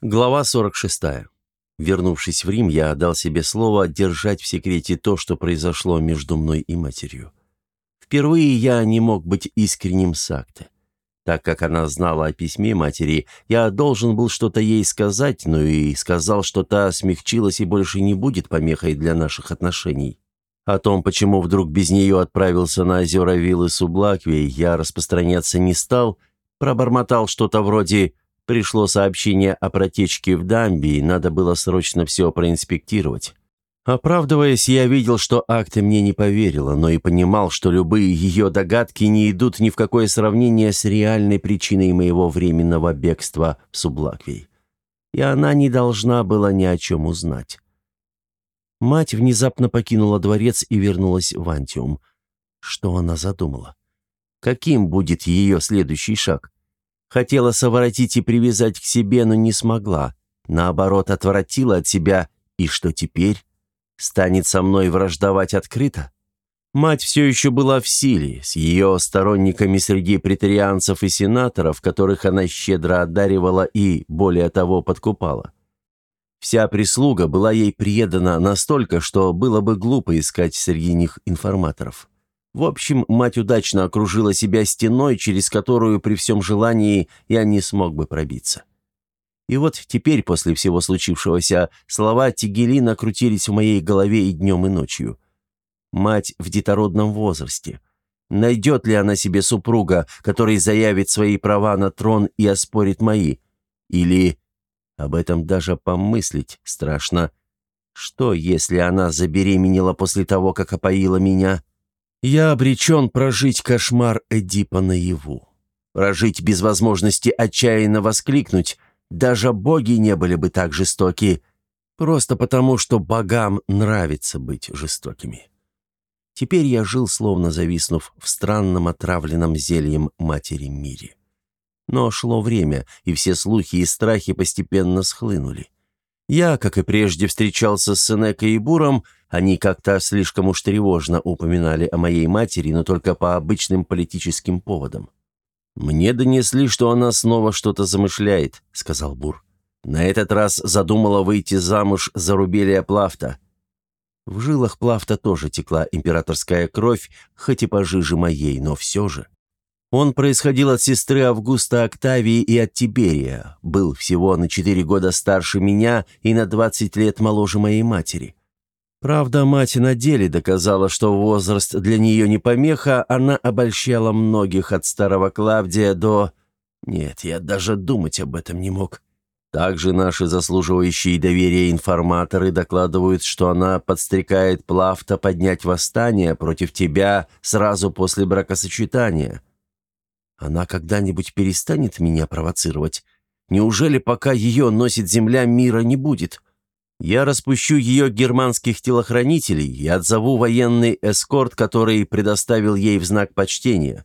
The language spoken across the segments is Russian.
Глава 46. Вернувшись в Рим, я дал себе слово держать в секрете то, что произошло между мной и матерью. Впервые я не мог быть искренним с акта. Так как она знала о письме матери, я должен был что-то ей сказать, но и сказал, что та смягчилась и больше не будет помехой для наших отношений. О том, почему вдруг без нее отправился на озера Виллы Сублаквии, я распространяться не стал, пробормотал что-то вроде Пришло сообщение о протечке в дамбе, и надо было срочно все проинспектировать. Оправдываясь, я видел, что акта мне не поверила, но и понимал, что любые ее догадки не идут ни в какое сравнение с реальной причиной моего временного бегства в Сублаквий. И она не должна была ни о чем узнать. Мать внезапно покинула дворец и вернулась в Антиум. Что она задумала? Каким будет ее следующий шаг? Хотела соворотить и привязать к себе, но не смогла. Наоборот, отворотила от себя. И что теперь? Станет со мной враждовать открыто? Мать все еще была в силе, с ее сторонниками среди претарианцев и сенаторов, которых она щедро одаривала и, более того, подкупала. Вся прислуга была ей предана настолько, что было бы глупо искать среди них информаторов. В общем, мать удачно окружила себя стеной, через которую при всем желании я не смог бы пробиться. И вот теперь, после всего случившегося, слова Тигелина крутились в моей голове и днем, и ночью. Мать в детородном возрасте. Найдет ли она себе супруга, который заявит свои права на трон и оспорит мои? Или... Об этом даже помыслить страшно. Что, если она забеременела после того, как опоила меня?» Я обречен прожить кошмар Эдипа наяву. Прожить без возможности отчаянно воскликнуть. Даже боги не были бы так жестоки, просто потому, что богам нравится быть жестокими. Теперь я жил, словно зависнув в странном отравленном зельем матери мире. Но шло время, и все слухи и страхи постепенно схлынули. Я, как и прежде, встречался с Сенекой и Буром, они как-то слишком уж тревожно упоминали о моей матери, но только по обычным политическим поводам. «Мне донесли, что она снова что-то замышляет», — сказал Бур. «На этот раз задумала выйти замуж за Рубелия Плафта». В жилах Плафта тоже текла императорская кровь, хоть и пожиже моей, но все же. Он происходил от сестры Августа Октавии и от Тиберия, был всего на четыре года старше меня и на двадцать лет моложе моей матери. Правда, мать на деле доказала, что возраст для нее не помеха, она обольщала многих от старого Клавдия до... Нет, я даже думать об этом не мог. Также наши заслуживающие доверия информаторы докладывают, что она подстрекает Плафта поднять восстание против тебя сразу после бракосочетания – она когда-нибудь перестанет меня провоцировать? Неужели пока ее носит земля, мира не будет? Я распущу ее германских телохранителей и отзову военный эскорт, который предоставил ей в знак почтения.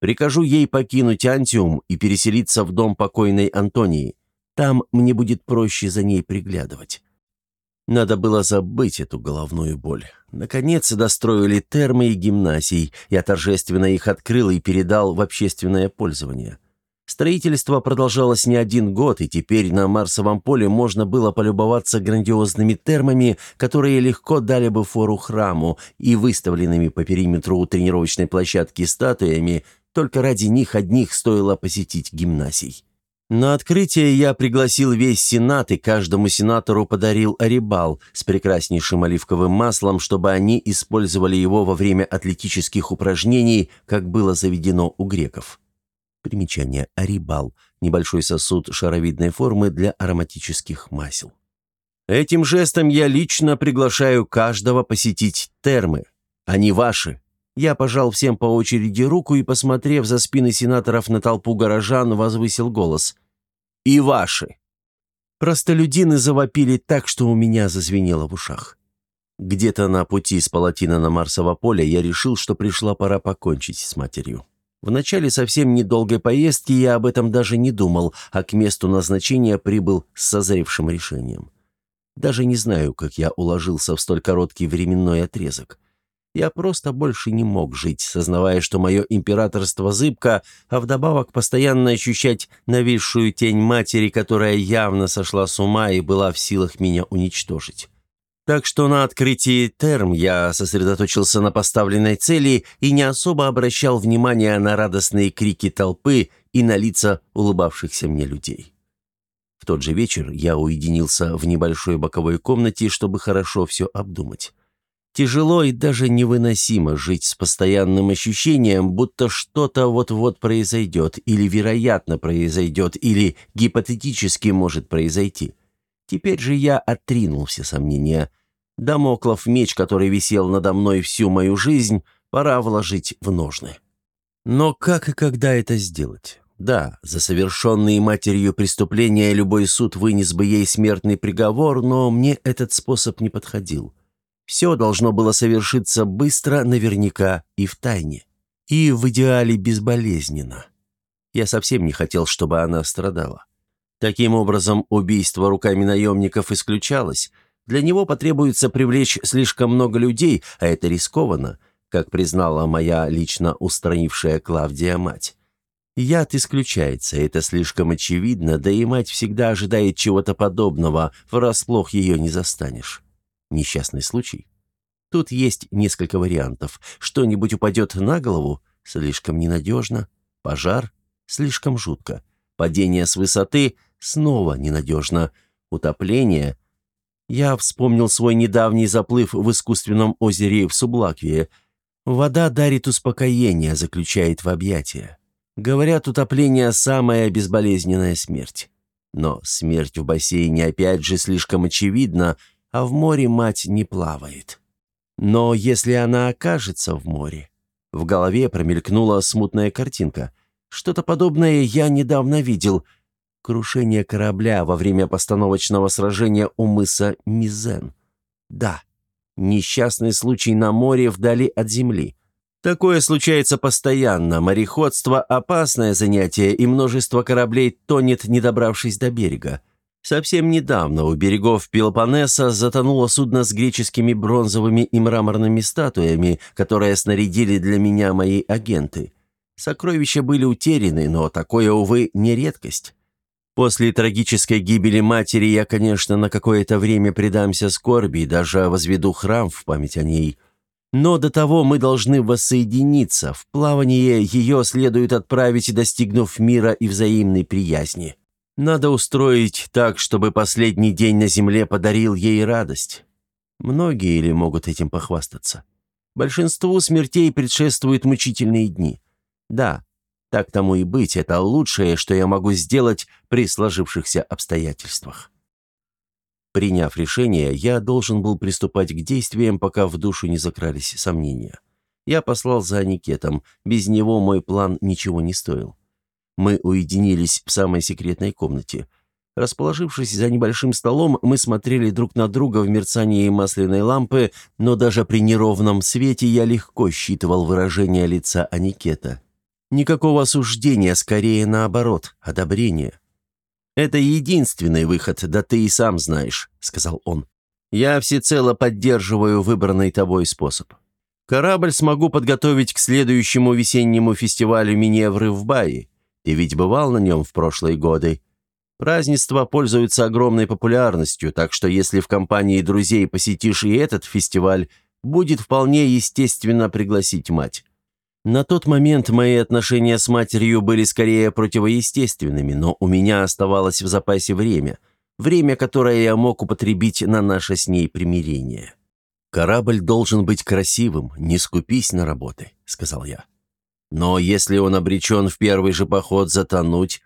Прикажу ей покинуть Антиум и переселиться в дом покойной Антонии. Там мне будет проще за ней приглядывать. Надо было забыть эту головную боль. Наконец достроили термы и гимнасий. Я торжественно их открыл и передал в общественное пользование. Строительство продолжалось не один год, и теперь на Марсовом поле можно было полюбоваться грандиозными термами, которые легко дали бы фору храму, и выставленными по периметру тренировочной площадки статуями, только ради них одних стоило посетить гимнасий. На открытие я пригласил весь Сенат и каждому сенатору подарил арибал с прекраснейшим оливковым маслом, чтобы они использовали его во время атлетических упражнений, как было заведено у греков. Примечание арибал – небольшой сосуд шаровидной формы для ароматических масел. Этим жестом я лично приглашаю каждого посетить термы. Они ваши, я пожал всем по очереди руку и, посмотрев за спины сенаторов на толпу горожан, возвысил голос. «И ваши!» Простолюдины завопили так, что у меня зазвенело в ушах. Где-то на пути с Палатина на Марсово поле я решил, что пришла пора покончить с матерью. В начале совсем недолгой поездки я об этом даже не думал, а к месту назначения прибыл с созревшим решением. Даже не знаю, как я уложился в столь короткий временной отрезок. Я просто больше не мог жить, сознавая, что мое императорство зыбко, а вдобавок постоянно ощущать нависшую тень матери, которая явно сошла с ума и была в силах меня уничтожить. Так что на открытии терм я сосредоточился на поставленной цели и не особо обращал внимание на радостные крики толпы и на лица улыбавшихся мне людей. В тот же вечер я уединился в небольшой боковой комнате, чтобы хорошо все обдумать. Тяжело и даже невыносимо жить с постоянным ощущением, будто что-то вот-вот произойдет, или вероятно произойдет, или гипотетически может произойти. Теперь же я отринул все сомнения. Дамоклов меч, который висел надо мной всю мою жизнь, пора вложить в ножны. Но как и когда это сделать? Да, за совершенные матерью преступления любой суд вынес бы ей смертный приговор, но мне этот способ не подходил. Все должно было совершиться быстро, наверняка и в тайне. И в идеале безболезненно. Я совсем не хотел, чтобы она страдала. Таким образом, убийство руками наемников исключалось. Для него потребуется привлечь слишком много людей, а это рискованно, как признала моя лично устранившая Клавдия мать. Яд исключается, это слишком очевидно, да и мать всегда ожидает чего-то подобного, врасплох ее не застанешь. Несчастный случай. Тут есть несколько вариантов. Что-нибудь упадет на голову? Слишком ненадежно. Пожар? Слишком жутко. Падение с высоты? Снова ненадежно. Утопление? Я вспомнил свой недавний заплыв в искусственном озере в Сублаквии. Вода дарит успокоение, заключает в объятия. Говорят, утопление – самая безболезненная смерть. Но смерть в бассейне опять же слишком очевидна, а в море мать не плавает. Но если она окажется в море... В голове промелькнула смутная картинка. Что-то подобное я недавно видел. Крушение корабля во время постановочного сражения у мыса Мизен. Да, несчастный случай на море вдали от земли. Такое случается постоянно. Мореходство – опасное занятие, и множество кораблей тонет, не добравшись до берега. Совсем недавно у берегов Пелопоннеса затонуло судно с греческими бронзовыми и мраморными статуями, которые снарядили для меня мои агенты. Сокровища были утеряны, но такое, увы, не редкость. После трагической гибели матери я, конечно, на какое-то время предамся скорби и даже возведу храм в память о ней. Но до того мы должны воссоединиться. В плавание ее следует отправить, достигнув мира и взаимной приязни. Надо устроить так, чтобы последний день на земле подарил ей радость. Многие ли могут этим похвастаться? Большинству смертей предшествуют мучительные дни. Да, так тому и быть, это лучшее, что я могу сделать при сложившихся обстоятельствах. Приняв решение, я должен был приступать к действиям, пока в душу не закрались сомнения. Я послал за Аникетом, без него мой план ничего не стоил. Мы уединились в самой секретной комнате. Расположившись за небольшим столом, мы смотрели друг на друга в мерцании масляной лампы, но даже при неровном свете я легко считывал выражение лица Аникета. Никакого осуждения, скорее наоборот, одобрение. «Это единственный выход, да ты и сам знаешь», — сказал он. «Я всецело поддерживаю выбранный тобой способ. Корабль смогу подготовить к следующему весеннему фестивалю Миневры в Бае. Ты ведь бывал на нем в прошлые годы. Празднества пользуются огромной популярностью, так что если в компании друзей посетишь и этот фестиваль, будет вполне естественно пригласить мать. На тот момент мои отношения с матерью были скорее противоестественными, но у меня оставалось в запасе время. Время, которое я мог употребить на наше с ней примирение. «Корабль должен быть красивым, не скупись на работы», — сказал я. Но если он обречен в первый же поход затонуть,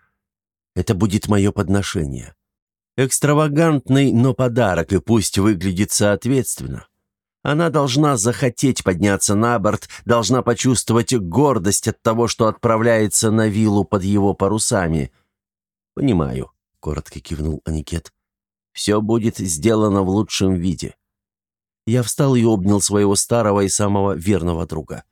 это будет мое подношение. Экстравагантный, но подарок, и пусть выглядит соответственно. Она должна захотеть подняться на борт, должна почувствовать гордость от того, что отправляется на виллу под его парусами. «Понимаю», — коротко кивнул Аникет. «Все будет сделано в лучшем виде». Я встал и обнял своего старого и самого верного друга.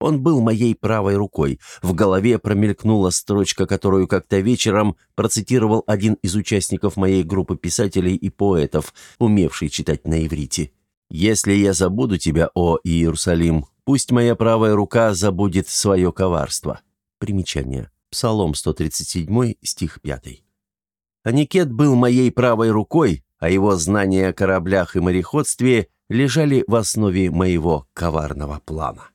Он был моей правой рукой. В голове промелькнула строчка, которую как-то вечером процитировал один из участников моей группы писателей и поэтов, умевший читать на иврите. «Если я забуду тебя, о Иерусалим, пусть моя правая рука забудет свое коварство». Примечание. Псалом 137, стих 5. Аникет был моей правой рукой, а его знания о кораблях и мореходстве лежали в основе моего коварного плана.